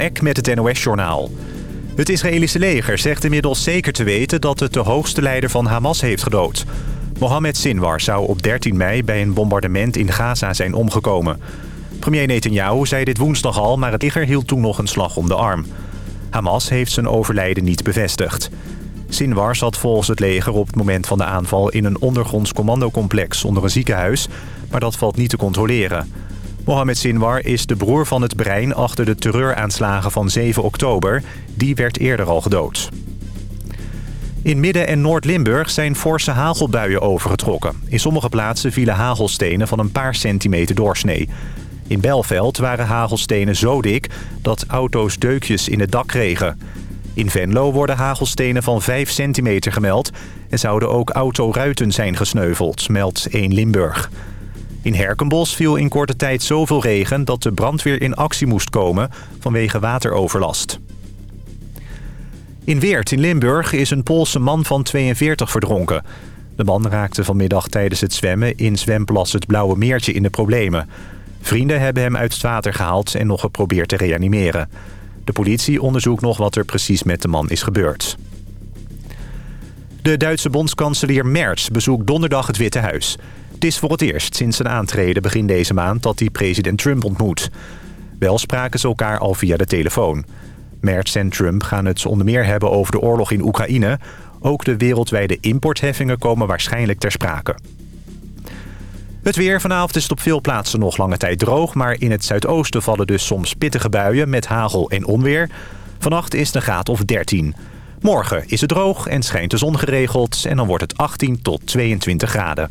Ek met het NOS-journaal. Het Israëlische leger zegt inmiddels zeker te weten dat het de hoogste leider van Hamas heeft gedood. Mohammed Sinwar zou op 13 mei bij een bombardement in Gaza zijn omgekomen. Premier Netanyahu zei dit woensdag al, maar het leger hield toen nog een slag om de arm. Hamas heeft zijn overlijden niet bevestigd. Sinwar zat volgens het leger op het moment van de aanval in een ondergronds commandocomplex onder een ziekenhuis, maar dat valt niet te controleren. Mohamed Sinwar is de broer van het brein achter de terreuraanslagen van 7 oktober. Die werd eerder al gedood. In Midden- en Noord-Limburg zijn forse hagelbuien overgetrokken. In sommige plaatsen vielen hagelstenen van een paar centimeter doorsnee. In Belveld waren hagelstenen zo dik dat auto's deukjes in het dak kregen. In Venlo worden hagelstenen van 5 centimeter gemeld... en zouden ook autoruiten zijn gesneuveld, meldt 1 Limburg. In Herkenbos viel in korte tijd zoveel regen dat de brandweer in actie moest komen vanwege wateroverlast. In Weert in Limburg is een Poolse man van 42 verdronken. De man raakte vanmiddag tijdens het zwemmen in zwemplas het Blauwe Meertje in de problemen. Vrienden hebben hem uit het water gehaald en nog geprobeerd te reanimeren. De politie onderzoekt nog wat er precies met de man is gebeurd. De Duitse bondskanselier Merz bezoekt donderdag het Witte Huis. Het is voor het eerst sinds zijn aantreden begin deze maand dat hij president Trump ontmoet. Wel spraken ze elkaar al via de telefoon. Merz en Trump gaan het onder meer hebben over de oorlog in Oekraïne. Ook de wereldwijde importheffingen komen waarschijnlijk ter sprake. Het weer. Vanavond is het op veel plaatsen nog lange tijd droog... maar in het zuidoosten vallen dus soms pittige buien met hagel en onweer. Vannacht is een graad of 13. Morgen is het droog en schijnt de zon geregeld... en dan wordt het 18 tot 22 graden.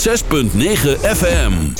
6.9 FM.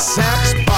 Sex.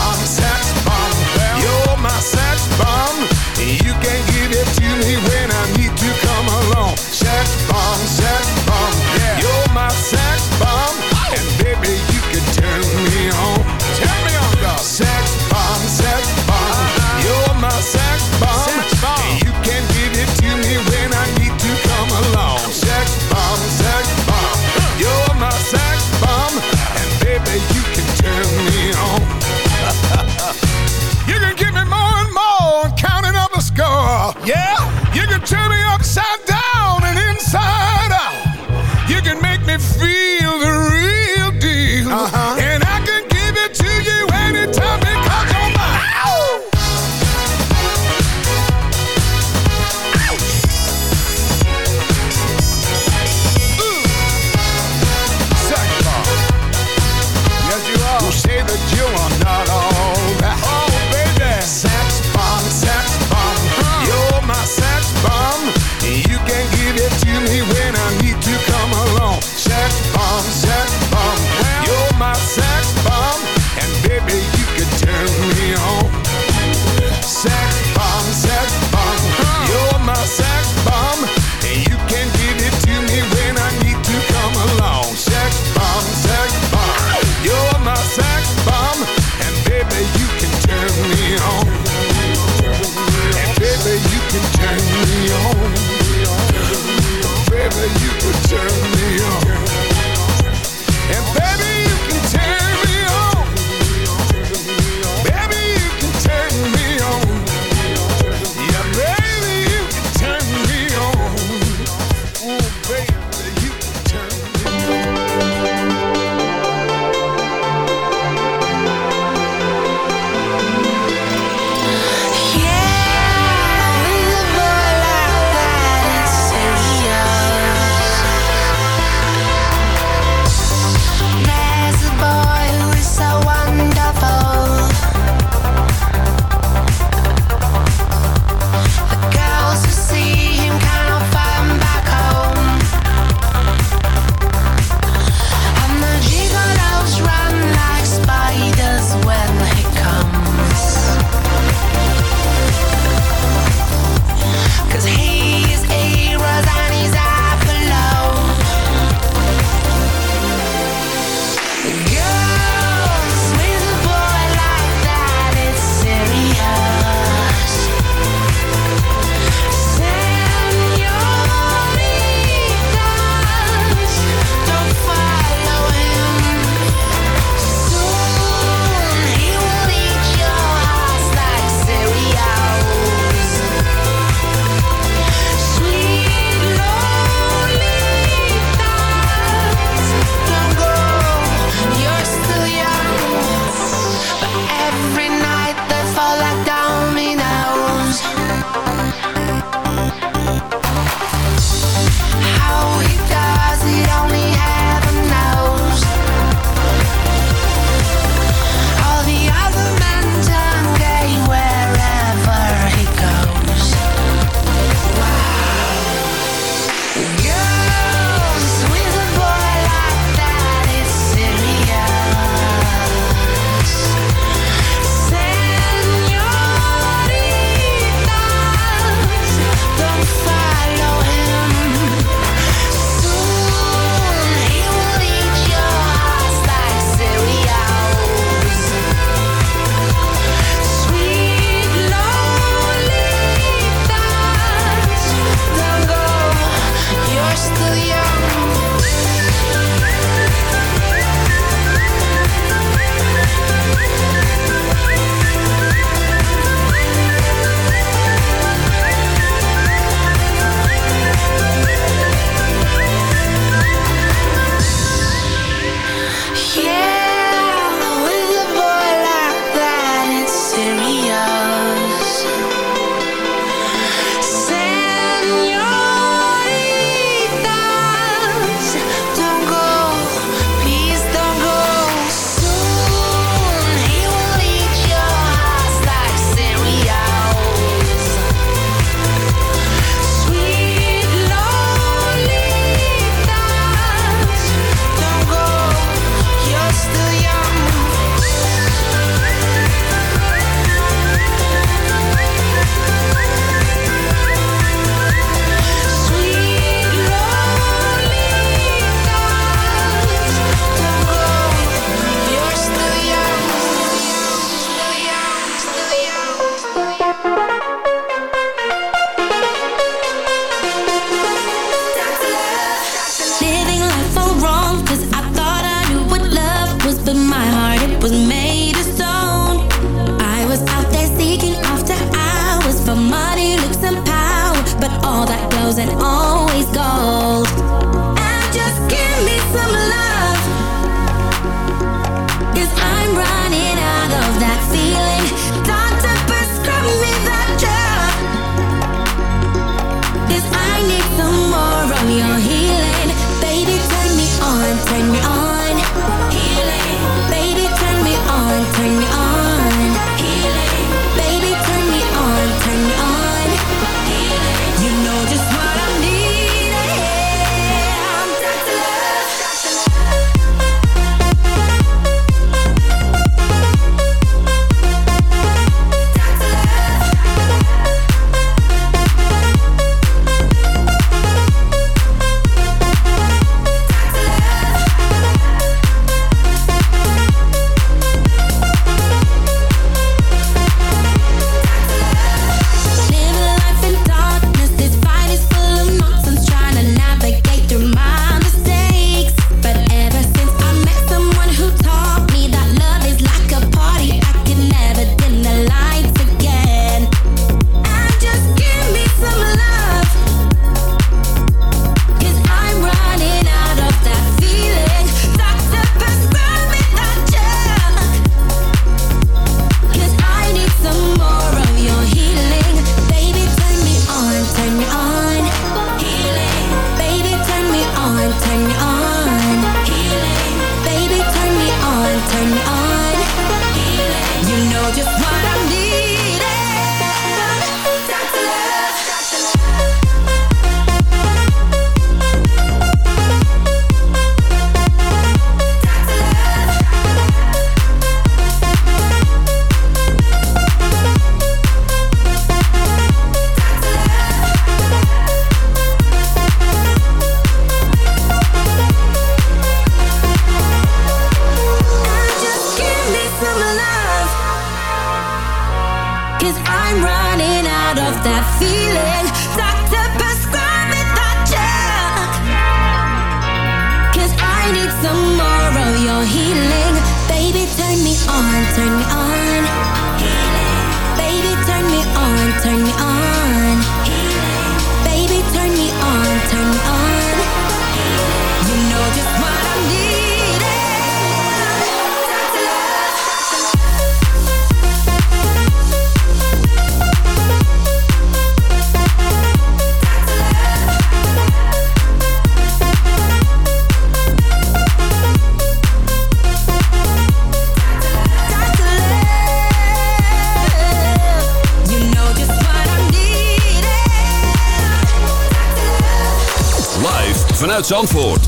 Zandvoort.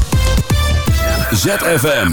ZFM.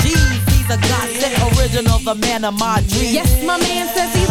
godsend original, the man of my dreams. Yes, my man says he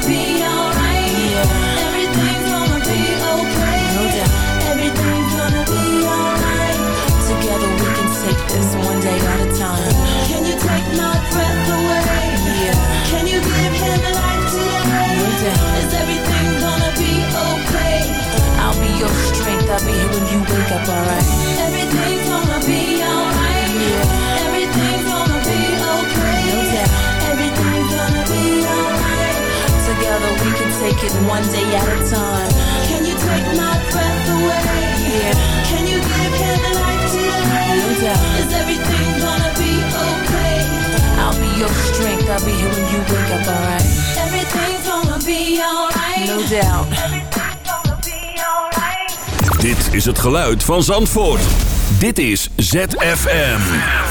it one day at a time. Can you take my breath away? Yeah. Can you give him life today? No doubt. Is everything gonna be okay? I'll be your strength. I'll be here when you wake up, alright? Everything's gonna be alright. No doubt. Everything's gonna be alright. Dit is het geluid van Zandvoort. Dit is ZFM.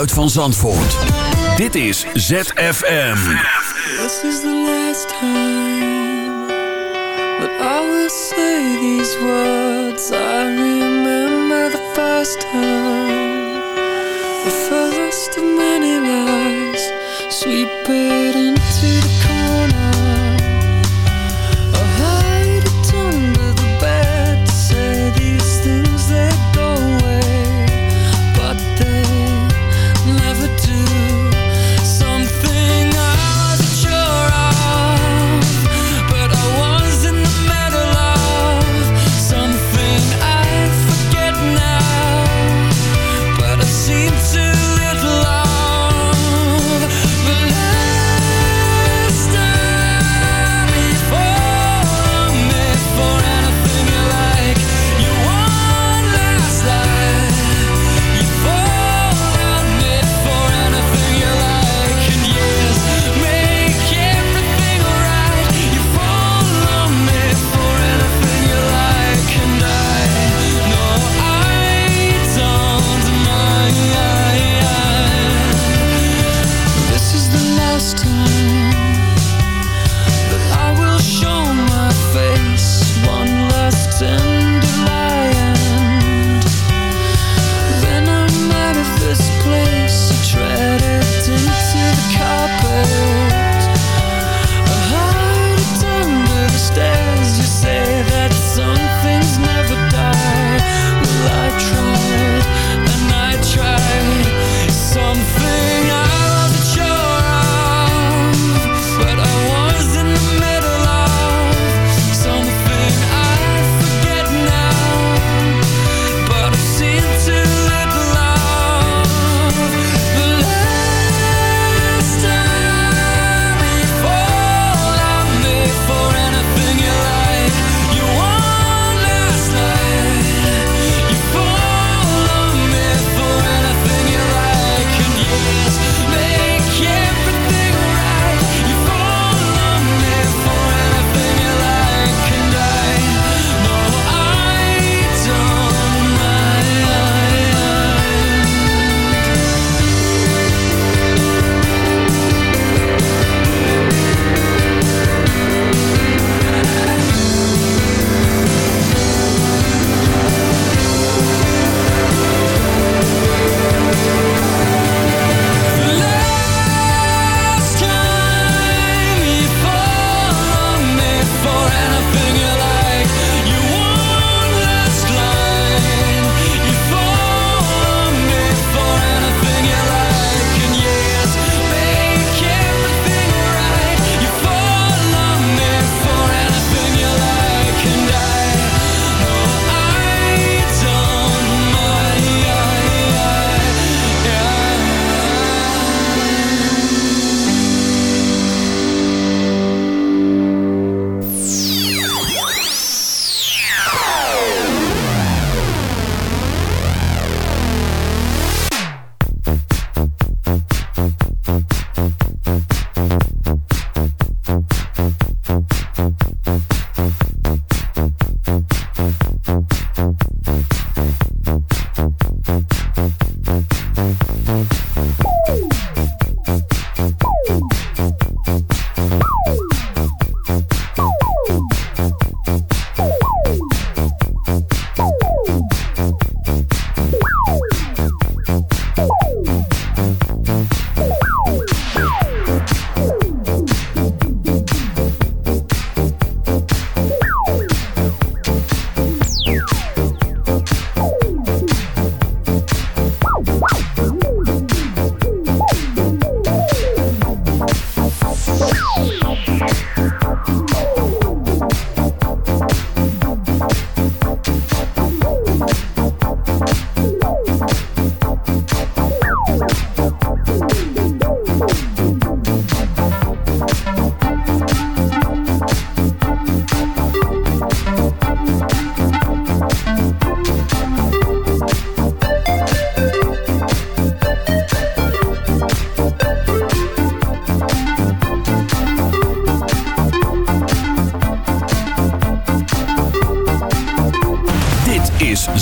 Geluid van Zandvoort. Dit is ZFM. This is the last time that I will say these words. I remember the first time, the first of many lies. Sweep it